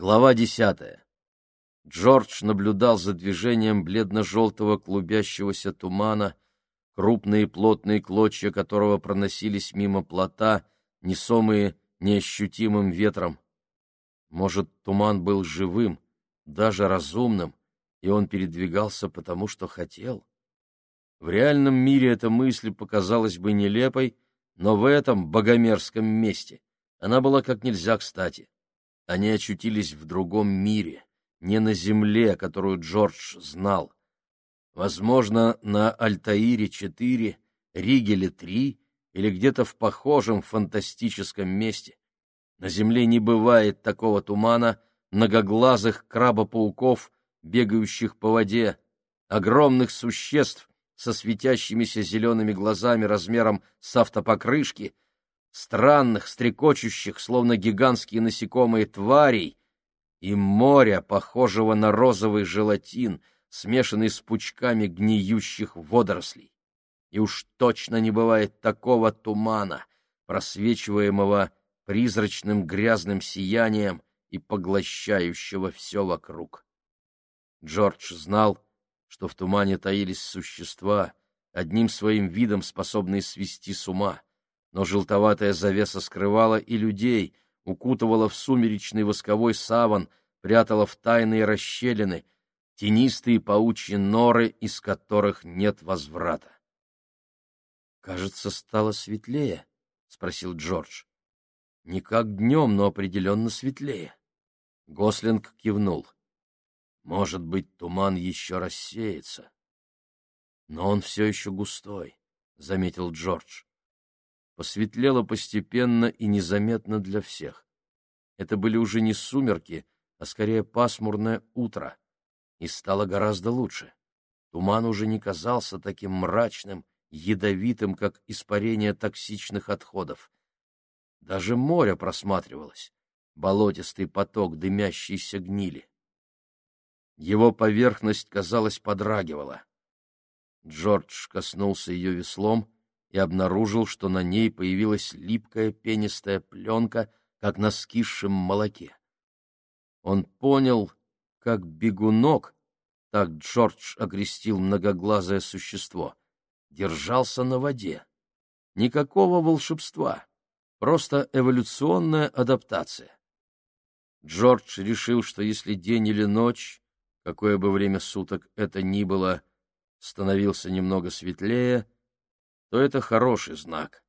Глава десятая. Джордж наблюдал за движением бледно-желтого клубящегося тумана, крупные плотные клочья которого проносились мимо плота, несомые неощутимым ветром. Может, туман был живым, даже разумным, и он передвигался потому, что хотел? В реальном мире эта мысль показалась бы нелепой, но в этом богомерзком месте она была как нельзя кстати. Они очутились в другом мире, не на земле, которую Джордж знал. Возможно, на Альтаире-4, Ригеле-3 или где-то в похожем фантастическом месте. На земле не бывает такого тумана, многоглазых крабопауков, бегающих по воде, огромных существ со светящимися зелеными глазами размером с автопокрышки — странных, стрекочущих, словно гигантские насекомые тварей, и моря, похожего на розовый желатин, смешанный с пучками гниющих водорослей. И уж точно не бывает такого тумана, просвечиваемого призрачным грязным сиянием и поглощающего все вокруг. Джордж знал, что в тумане таились существа, одним своим видом способные свести с ума но желтоватая завеса скрывала и людей, укутывала в сумеречный восковой саван, прятала в тайные расщелины, тенистые паучьи норы, из которых нет возврата. «Кажется, стало светлее», — спросил Джордж. «Не как днем, но определенно светлее». Гослинг кивнул. «Может быть, туман еще рассеется». «Но он все еще густой», — заметил Джордж посветлело постепенно и незаметно для всех. Это были уже не сумерки, а скорее пасмурное утро, и стало гораздо лучше. Туман уже не казался таким мрачным, ядовитым, как испарение токсичных отходов. Даже море просматривалось, болотистый поток дымящейся гнили. Его поверхность, казалось, подрагивала. Джордж коснулся ее веслом, и обнаружил, что на ней появилась липкая пенистая пленка, как на скисшем молоке. Он понял, как бегунок, так Джордж окрестил многоглазое существо, держался на воде. Никакого волшебства, просто эволюционная адаптация. Джордж решил, что если день или ночь, какое бы время суток это ни было, становился немного светлее, то это хороший знак.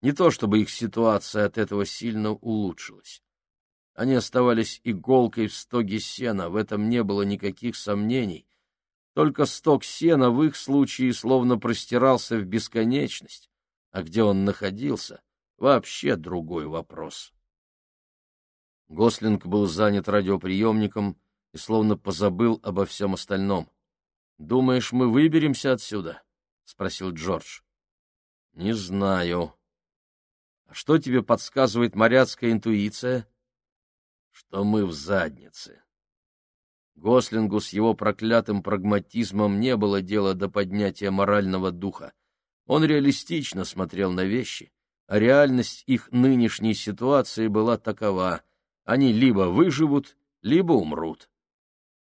Не то чтобы их ситуация от этого сильно улучшилась. Они оставались иголкой в стоге сена, в этом не было никаких сомнений. Только сток сена в их случае словно простирался в бесконечность, а где он находился — вообще другой вопрос. Гослинг был занят радиоприемником и словно позабыл обо всем остальном. «Думаешь, мы выберемся отсюда?» — спросил Джордж. Не знаю. А что тебе подсказывает моряцкая интуиция? Что мы в заднице. Гослингу с его проклятым прагматизмом не было дела до поднятия морального духа. Он реалистично смотрел на вещи, а реальность их нынешней ситуации была такова. Они либо выживут, либо умрут.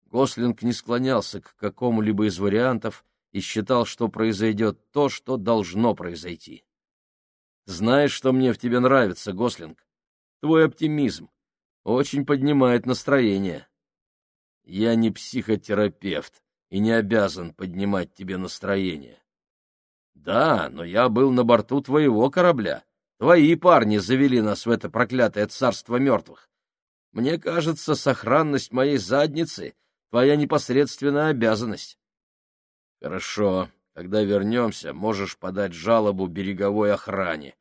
Гослинг не склонялся к какому-либо из вариантов, и считал, что произойдет то, что должно произойти. Знаешь, что мне в тебе нравится, Гослинг? Твой оптимизм. Очень поднимает настроение. Я не психотерапевт и не обязан поднимать тебе настроение. Да, но я был на борту твоего корабля. Твои парни завели нас в это проклятое царство мертвых. Мне кажется, сохранность моей задницы — твоя непосредственная обязанность. Хорошо, когда вернемся, можешь подать жалобу береговой охране.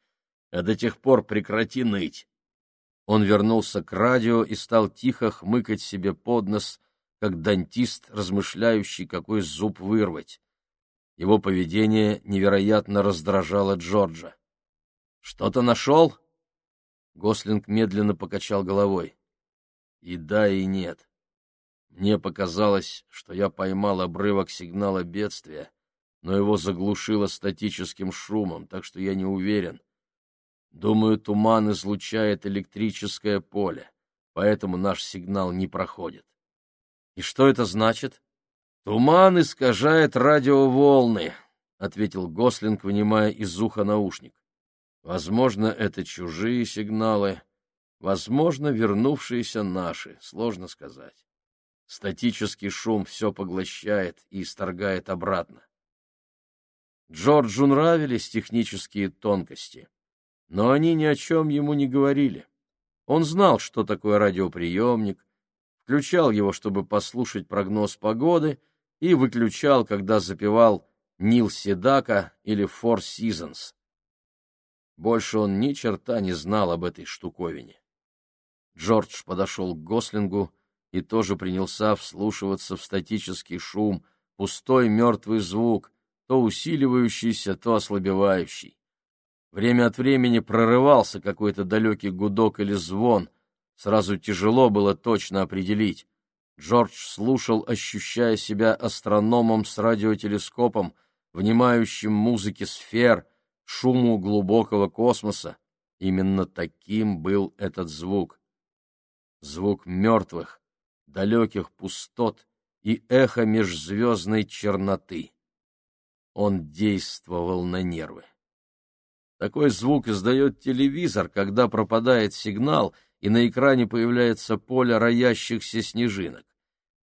А до тех пор прекрати ныть. Он вернулся к радио и стал тихо хмыкать себе под нос, как дантист, размышляющий, какой зуб вырвать. Его поведение невероятно раздражало Джорджа. «Что-то нашел?» Гослинг медленно покачал головой. «И да, и нет. Мне показалось, что я поймал обрывок сигнала бедствия, но его заглушило статическим шумом, так что я не уверен. Думаю, туман излучает электрическое поле, поэтому наш сигнал не проходит. И что это значит? Туман искажает радиоволны, ответил Гослинг, вынимая из уха наушник. Возможно, это чужие сигналы, возможно, вернувшиеся наши, сложно сказать. Статический шум все поглощает и исторгает обратно. Джорджу нравились технические тонкости, но они ни о чем ему не говорили. Он знал, что такое радиоприемник, включал его, чтобы послушать прогноз погоды, и выключал, когда запевал Нил Седака или Four Seasons. Больше он ни черта не знал об этой штуковине. Джордж подошел к Гослингу и тоже принялся вслушиваться в статический шум, пустой мертвый звук, то усиливающийся, то ослабевающий. Время от времени прорывался какой-то далекий гудок или звон, сразу тяжело было точно определить. Джордж слушал, ощущая себя астрономом с радиотелескопом, внимающим музыке сфер, шуму глубокого космоса. Именно таким был этот звук. Звук мертвых, далеких пустот и эхо межзвездной черноты. Он действовал на нервы. Такой звук издает телевизор, когда пропадает сигнал, и на экране появляется поле роящихся снежинок.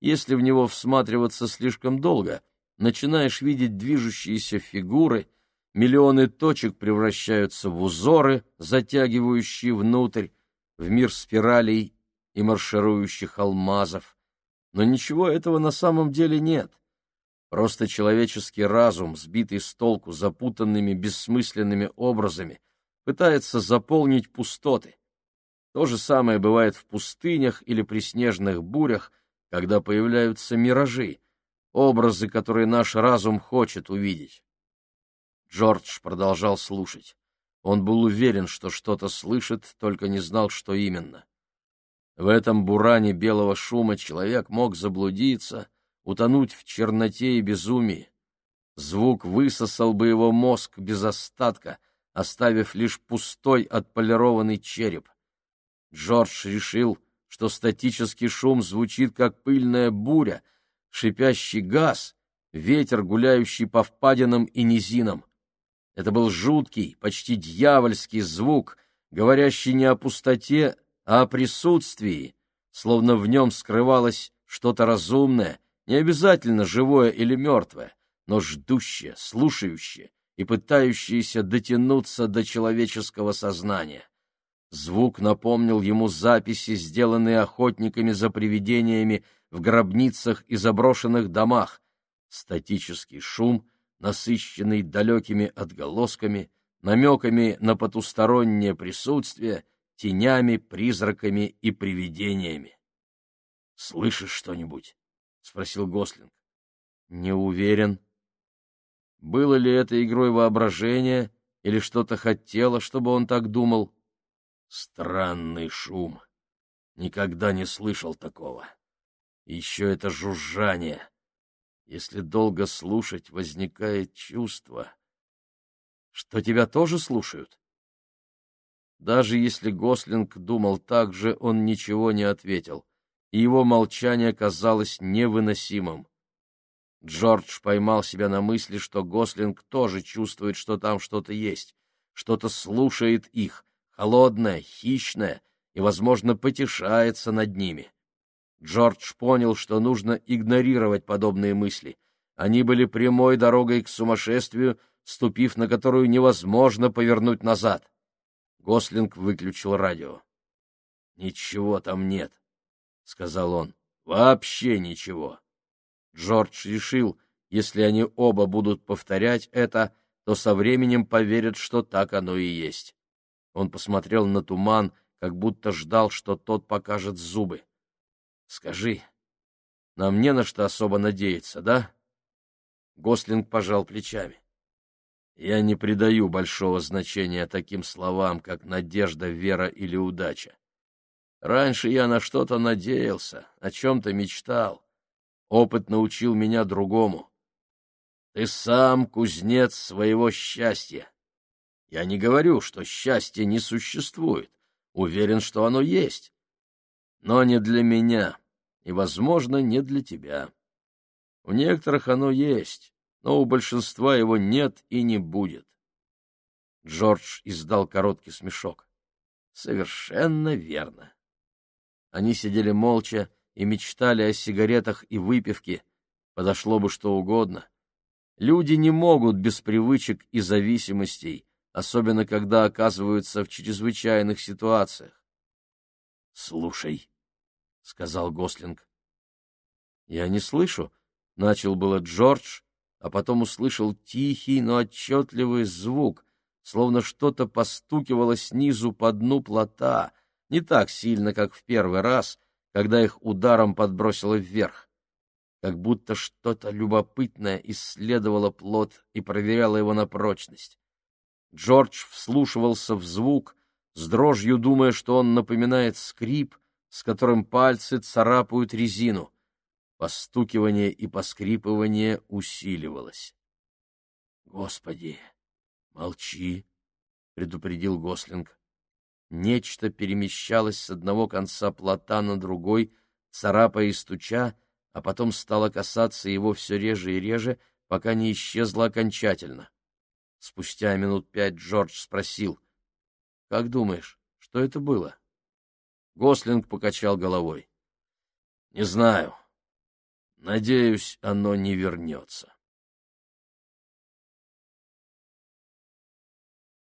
Если в него всматриваться слишком долго, начинаешь видеть движущиеся фигуры, миллионы точек превращаются в узоры, затягивающие внутрь, в мир спиралей и марширующих алмазов. Но ничего этого на самом деле нет. Просто человеческий разум, сбитый с толку запутанными бессмысленными образами, пытается заполнить пустоты. То же самое бывает в пустынях или при снежных бурях, когда появляются миражи, образы, которые наш разум хочет увидеть. Джордж продолжал слушать. Он был уверен, что что-то слышит, только не знал, что именно. В этом буране белого шума человек мог заблудиться, утонуть в черноте и безумии. Звук высосал бы его мозг без остатка, оставив лишь пустой отполированный череп. Джордж решил, что статический шум звучит как пыльная буря, шипящий газ, ветер, гуляющий по впадинам и низинам. Это был жуткий, почти дьявольский звук, говорящий не о пустоте, о присутствии, словно в нем скрывалось что-то разумное, не обязательно живое или мертвое, но ждущее, слушающее и пытающееся дотянуться до человеческого сознания. Звук напомнил ему записи, сделанные охотниками за привидениями в гробницах и заброшенных домах, статический шум, насыщенный далекими отголосками, намеками на потустороннее присутствие — тенями, призраками и привидениями. — Слышишь что-нибудь? — спросил Гослинг. — Не уверен. Было ли это игрой воображения или что-то хотело, чтобы он так думал? Странный шум. Никогда не слышал такого. Еще это жужжание. Если долго слушать, возникает чувство, что тебя тоже слушают. Даже если Гослинг думал так же, он ничего не ответил, и его молчание казалось невыносимым. Джордж поймал себя на мысли, что Гослинг тоже чувствует, что там что-то есть, что-то слушает их, холодное, хищное, и, возможно, потешается над ними. Джордж понял, что нужно игнорировать подобные мысли. Они были прямой дорогой к сумасшествию, ступив на которую невозможно повернуть назад. Гослинг выключил радио. «Ничего там нет», — сказал он. «Вообще ничего». Джордж решил, если они оба будут повторять это, то со временем поверят, что так оно и есть. Он посмотрел на туман, как будто ждал, что тот покажет зубы. «Скажи, нам не на что особо надеяться, да?» Гослинг пожал плечами. Я не придаю большого значения таким словам, как надежда, вера или удача. Раньше я на что-то надеялся, о чем-то мечтал. Опыт научил меня другому. Ты сам кузнец своего счастья. Я не говорю, что счастье не существует. Уверен, что оно есть. но не для меня и, возможно, не для тебя. У некоторых оно есть, но у большинства его нет и не будет. Джордж издал короткий смешок. Совершенно верно. Они сидели молча и мечтали о сигаретах и выпивке, подошло бы что угодно. Люди не могут без привычек и зависимостей, особенно когда оказываются в чрезвычайных ситуациях. — Слушай, — сказал Гослинг. — Я не слышу, — начал было Джордж, а потом услышал тихий, но отчетливый звук, словно что-то постукивало снизу по дну плота, не так сильно, как в первый раз, когда их ударом подбросило вверх. Как будто что-то любопытное исследовало плод и проверяло его на прочность. Джордж вслушивался в звук, с дрожью думая, что он напоминает скрип, с которым пальцы царапают резину. Постукивание и поскрипывание усиливалось. «Господи!» Молчи, предупредил Гослинг. Нечто перемещалось с одного конца плота на другой, царапая и стуча, а потом стало касаться его все реже и реже, пока не исчезло окончательно. Спустя минут пять Джордж спросил, «Как думаешь, что это было?» Гослинг покачал головой. «Не знаю. Надеюсь, оно не вернется».